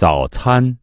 早餐。